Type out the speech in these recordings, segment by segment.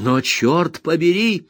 Но черт побери,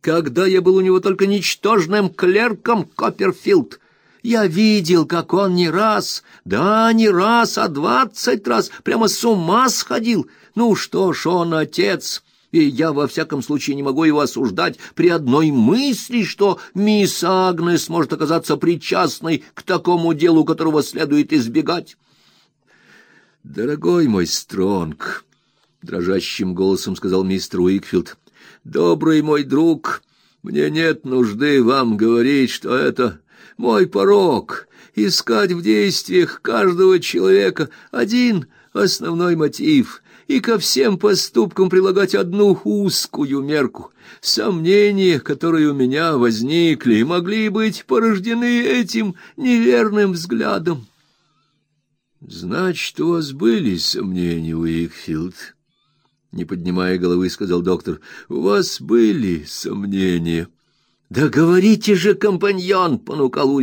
когда я был у него только ничтожным клерком Копперфилд, я видел, как он не раз, да не раз, а двадцать раз прямо с ума сходил. Ну что ж, он отец, и я во всяком случае не могу его осуждать при одной мысли, что мисс Агнес может оказаться причастной к такому делу, которого следует избегать. Дорогой мой Стронг, дрожащим голосом сказал мистер Уикфилд. Добрый мой друг, мне нет нужды вам говорить, что это мой порок искать в действиях каждого человека один основной мотив и ко всем поступкам прилагать одну узкую мерку. Сомнения, которые у меня возникли, могли быть порождены этим неверным взглядом. Значит, у вас были сомнения, Уикфилд? Не поднимая головы, сказал доктор. У вас были сомнения. Да говорите же, компаньон, понукал.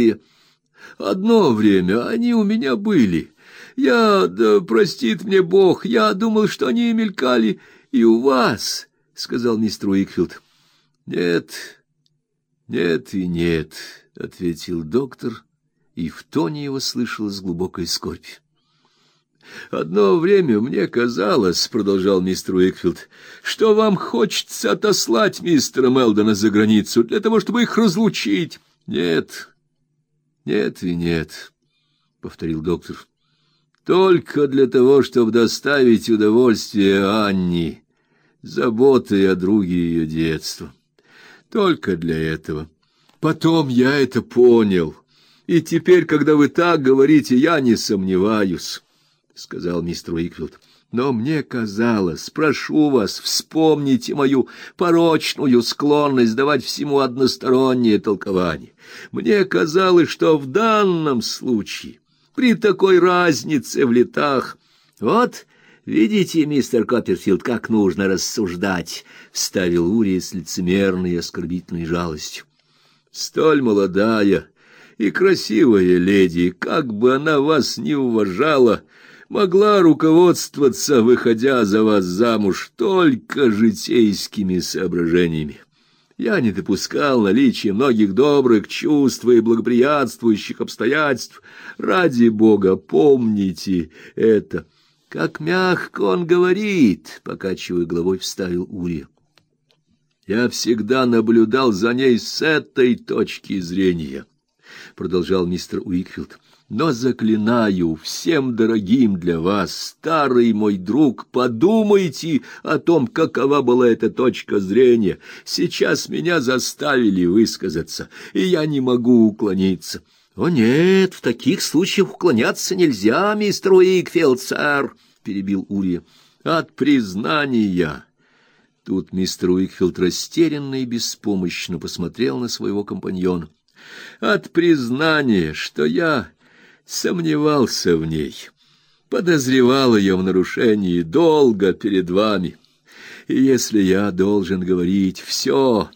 Одно время они у меня были. Я, да простит мне Бог, я думал, что они мелькали и у вас, сказал мистер Уикфилд. Нет, нет и нет, ответил доктор, и в тоне его слышалась глубокая скорбь. Одно время мне казалось, продолжал мистер Уикфилд, что вам хочется отослать мистера Мелдона за границу для того, чтобы их разлучить. Нет. Нет и нет, повторил доктор. Только для того, чтобы доставить удовольствие Анне, заботой о друге ее детства. Только для этого. Потом я это понял. И теперь, когда вы так говорите, я не сомневаюсь сказал мистер Уикфилд. Но мне казалось, прошу вас, вспомните мою порочную склонность давать всему одностороннее толкование. Мне казалось, что в данном случае, при такой разнице в летах, вот Видите, мистер Копперфилд, как нужно рассуждать, вставил Ури с лицемерной и оскорбительной жалостью. Столь молодая и красивая леди, как бы она вас не уважала, могла руководствоваться, выходя за вас замуж, только житейскими соображениями. Я не допускал наличия многих добрых чувств и благоприятствующих обстоятельств. Ради Бога, помните это. Как мягко он говорит, покачивая головой, вставил Урия. Я всегда наблюдал за ней с этой точки зрения, продолжал мистер Уикфилд. Но заклинаю всем дорогим для вас, старый мой друг, подумайте о том, какова была эта точка зрения. Сейчас меня заставили высказаться, и я не могу уклониться. О нет, в таких случаях уклоняться нельзя, мистер Уикфилд, сэр, перебил Урия. От признания Тут мистер Уикфилд растерянно и беспомощно посмотрел на своего компаньона. От признания, что я сомневался в ней, подозревал ее в нарушении долго перед вами. И если я должен говорить все,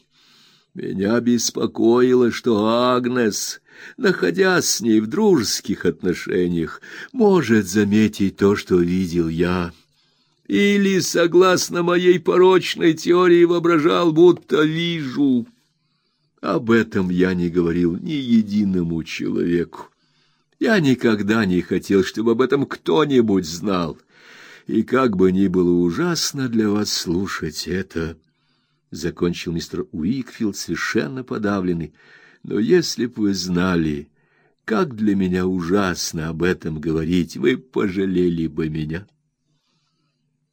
меня беспокоило, что Агнес, находясь с ней в дружеских отношениях, может заметить то, что видел я. Или, согласно моей порочной теории, воображал, будто вижу. Об этом я не говорил ни единому человеку. Я никогда не хотел, чтобы об этом кто-нибудь знал. И как бы ни было ужасно для вас слушать это, закончил мистер Уикфилд совершенно подавленный. Но если б вы знали, как для меня ужасно об этом говорить, вы пожалели бы меня.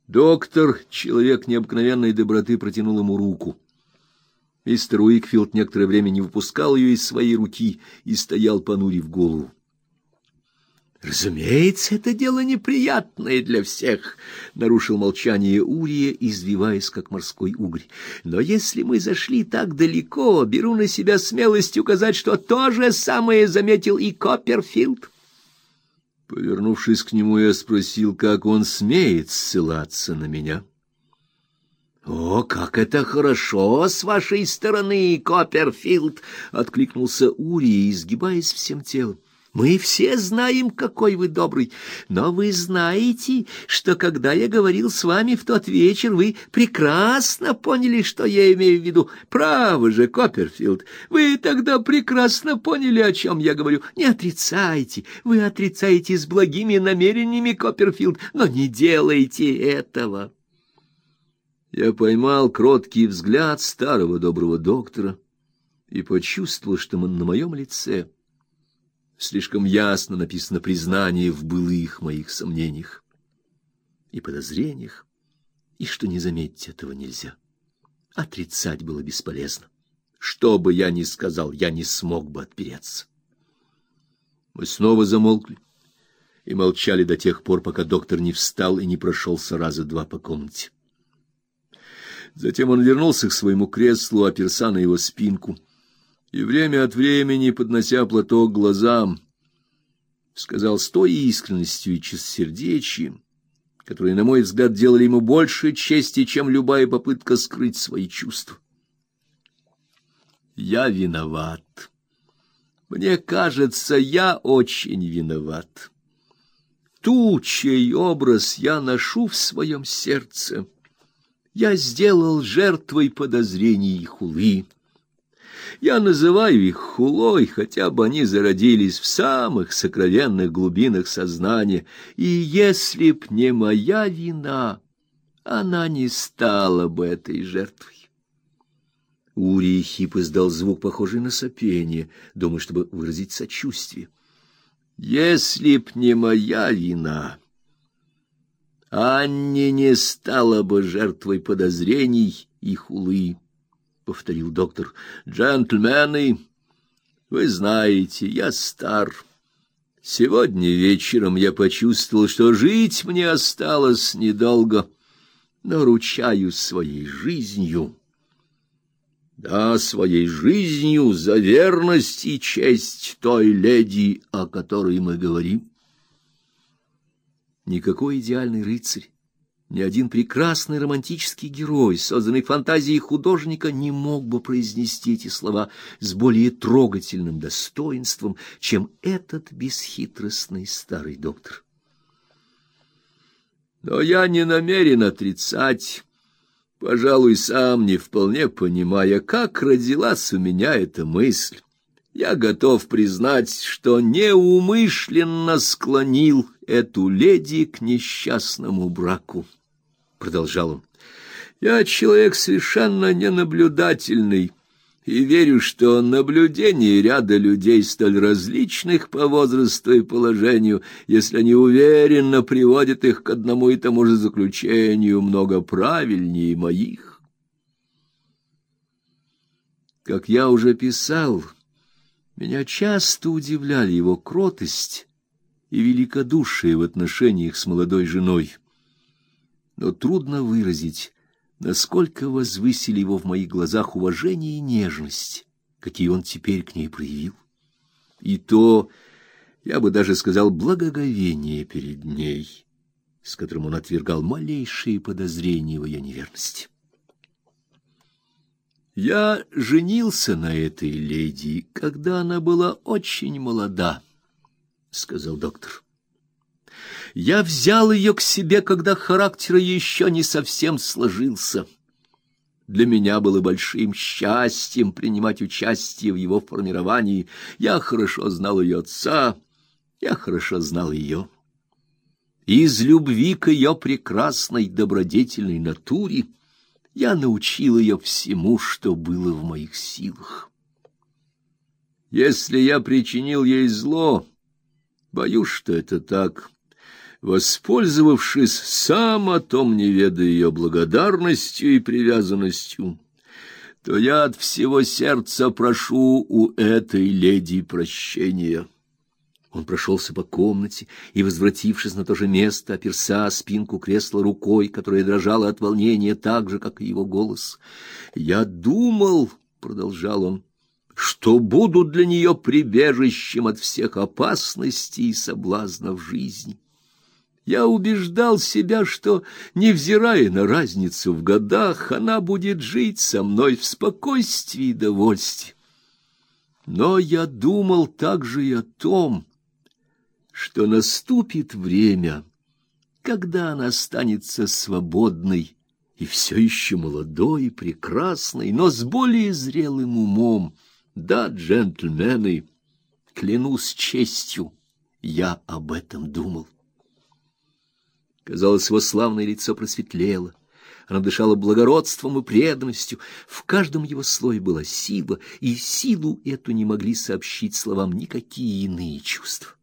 Доктор, человек необыкновенной доброты, протянул ему руку. Мистер Уикфилд некоторое время не выпускал ее из своей руки и стоял понурив голову. Разумеется, это дело неприятное для всех, нарушил молчание Урия, извиваясь как морской угрь. Но если мы зашли так далеко, беру на себя смелость указать, что то же самое заметил и Копперфилд. Повернувшись к нему, я спросил, как он смеет ссылаться на меня. О, как это хорошо с вашей стороны, Копперфилд, откликнулся Урия, изгибаясь всем телом. Мы все знаем, какой вы добрый, но вы знаете, что когда я говорил с вами в тот вечер, вы прекрасно поняли, что я имею в виду. Право же, Копперфилд, вы тогда прекрасно поняли, о чем я говорю. Не отрицайте, вы отрицаете с благими намерениями, Копперфилд, но не делайте этого. Я поймал кроткий взгляд старого доброго доктора и почувствовал, что на моем лице слишком ясно написано признание в былых моих сомнениях и подозрениях, и что не заметить этого нельзя. Отрицать было бесполезно. Что бы я ни сказал, я не смог бы отпереться. Мы снова замолкли и молчали до тех пор, пока доктор не встал и не прошелся раза два по комнате. Затем он вернулся к своему креслу, оперся на его спинку — и время от времени, поднося платок к глазам, сказал с той искренностью и чистосердечием, которые, на мой взгляд, делали ему больше чести, чем любая попытка скрыть свои чувства. Я виноват. Мне кажется, я очень виноват. Ту, чей образ я ношу в своем сердце, я сделал жертвой подозрений и хулы. Я называю их хулой, хотя бы они зародились в самых сокровенных глубинах сознания, и если б не моя вина, она не стала бы этой жертвой. Ури Хип издал звук, похожий на сопение, думая, чтобы выразить сочувствие. Если б не моя вина, Анне не стала бы жертвой подозрений и хулы повторил доктор. Джентльмены, вы знаете, я стар. Сегодня вечером я почувствовал, что жить мне осталось недолго, но ручаюсь своей жизнью. Да, своей жизнью за верность и честь той леди, о которой мы говорим. Никакой идеальный рыцарь ни один прекрасный романтический герой, созданный фантазией художника, не мог бы произнести эти слова с более трогательным достоинством, чем этот бесхитростный старый доктор. Но я не намерен отрицать, пожалуй, сам не вполне понимая, как родилась у меня эта мысль. Я готов признать, что неумышленно склонил эту леди к несчастному браку продолжал он. Я человек совершенно ненаблюдательный и верю, что наблюдение ряда людей столь различных по возрасту и положению, если они уверенно приводят их к одному и тому же заключению, много правильнее моих. Как я уже писал, меня часто удивляли его кротость и великодушие в отношениях с молодой женой но трудно выразить, насколько возвысили его в моих глазах уважение и нежность, какие он теперь к ней проявил. И то, я бы даже сказал, благоговение перед ней, с которым он отвергал малейшие подозрения в ее неверности. Я женился на этой леди, когда она была очень молода, сказал доктор. Я взял ее к себе, когда характер еще не совсем сложился. Для меня было большим счастьем принимать участие в его формировании. Я хорошо знал ее отца, я хорошо знал ее. Из любви к ее прекрасной добродетельной натуре я научил ее всему, что было в моих силах. Если я причинил ей зло, боюсь, что это так воспользовавшись сам о том не ведая ее благодарностью и привязанностью, то я от всего сердца прошу у этой леди прощения. Он прошелся по комнате и, возвратившись на то же место, оперся спинку кресла рукой, которая дрожала от волнения так же, как и его голос. «Я думал», — продолжал он, — «что буду для нее прибежищем от всех опасностей и соблазнов жизни». Я убеждал себя, что, невзирая на разницу в годах, она будет жить со мной в спокойствии и довольстве. Но я думал также и о том, что наступит время, когда она останется свободной и все еще молодой и прекрасной, но с более зрелым умом. Да, джентльмены, клянусь честью, я об этом думал. Казалось, его славное лицо просветлело. Она дышала благородством и преданностью. В каждом его слое была сила, и силу эту не могли сообщить словам никакие иные чувства.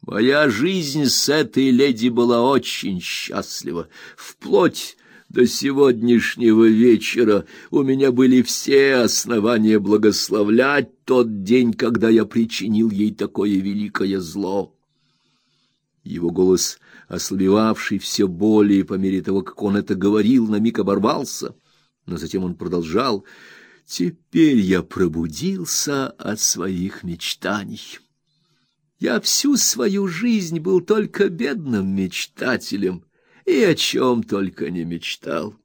Моя жизнь с этой леди была очень счастлива, вплоть до сегодняшнего вечера у меня были все основания благословлять тот день, когда я причинил ей такое великое зло. Его голос, ослабевавший все более по мере того, как он это говорил, на миг оборвался, но затем он продолжал: "Теперь я пробудился от своих мечтаний. Я всю свою жизнь был только бедным мечтателем, и о чем только не мечтал.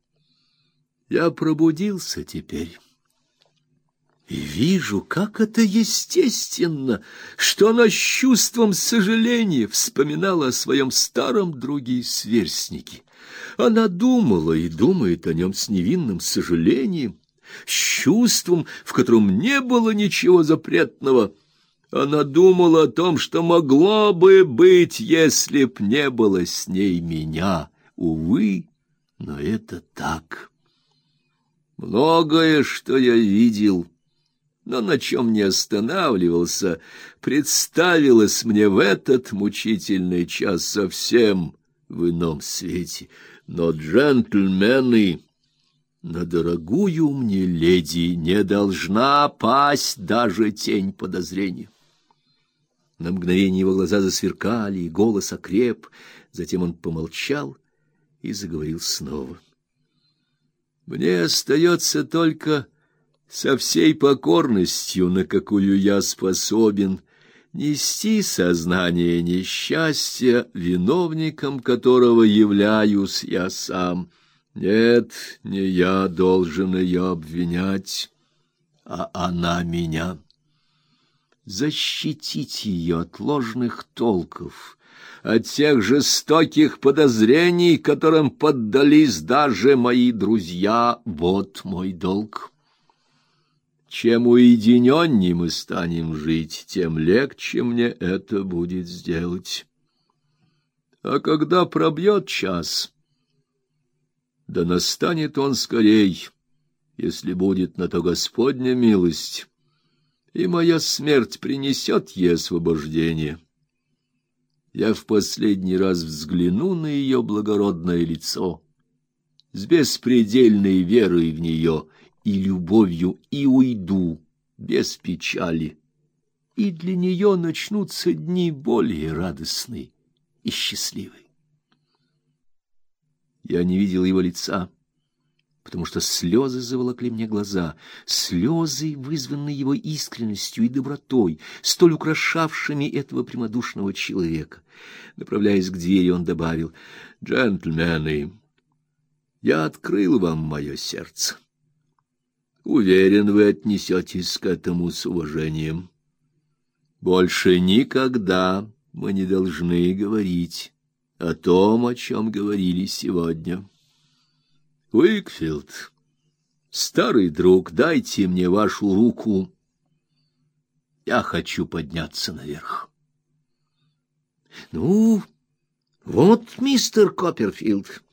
Я пробудился теперь. И вижу, как это естественно, что она чувством сожаления вспоминала о своем старом друге и сверстнике. Она думала и думает о нем с невинным сожалением, с чувством, в котором не было ничего запретного. Она думала о том, что могло бы быть, если б не было с ней меня. Увы, но это так. Многое, что я видел, но на чем не останавливался, представилось мне в этот мучительный час совсем в ином свете. Но джентльмены, на дорогую мне леди не должна пасть даже тень подозрения. На мгновение его глаза засверкали, и голос окреп, затем он помолчал и заговорил снова. Мне остается только со всей покорностью, на какую я способен, нести сознание несчастья, виновником которого являюсь я сам. Нет, не я должен ее обвинять, а она меня. Защитить ее от ложных толков, от тех жестоких подозрений, которым поддались даже мои друзья, вот мой долг. Чем уединеннее мы станем жить, тем легче мне это будет сделать. А когда пробьет час, да настанет он скорей, если будет на то Господня милость, и моя смерть принесет ей освобождение я в последний раз взгляну на ее благородное лицо с беспредельной верой в нее и любовью и уйду без печали. И для нее начнутся дни более радостные и счастливые. Я не видел его лица потому что слезы заволокли мне глаза, слезы, вызванные его искренностью и добротой, столь украшавшими этого прямодушного человека. Направляясь к двери, он добавил: "Джентльмены, я открыл вам мое сердце. Уверен, вы отнесетесь к этому с уважением. Больше никогда мы не должны говорить о том, о чем говорили сегодня". Уикфилд, старый друг, дайте мне вашу руку. Я хочу подняться наверх. Ну, вот мистер Копперфилд,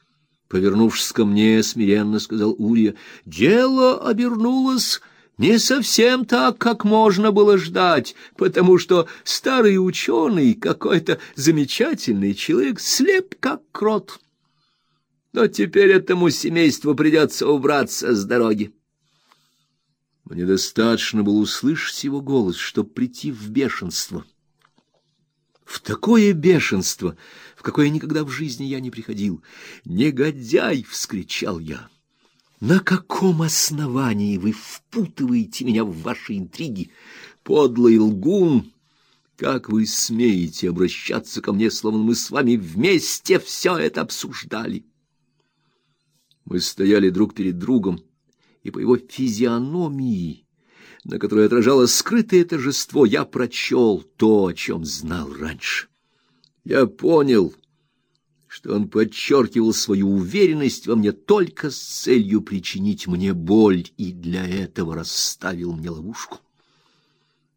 повернувшись ко мне, смиренно сказал Урия, дело обернулось не совсем так, как можно было ждать, потому что старый ученый, какой-то замечательный человек, слеп как крот. Но теперь этому семейству придется убраться с дороги. Мне достаточно было услышать его голос, чтобы прийти в бешенство. В такое бешенство, в какое никогда в жизни я не приходил. «Негодяй!» — вскричал я. «На каком основании вы впутываете меня в ваши интриги? Подлый лгун! Как вы смеете обращаться ко мне, словно мы с вами вместе все это обсуждали?» Мы стояли друг перед другом, и по его физиономии, на которой отражалось скрытое торжество, я прочел то, о чем знал раньше. Я понял, что он подчеркивал свою уверенность во мне только с целью причинить мне боль и для этого расставил мне ловушку.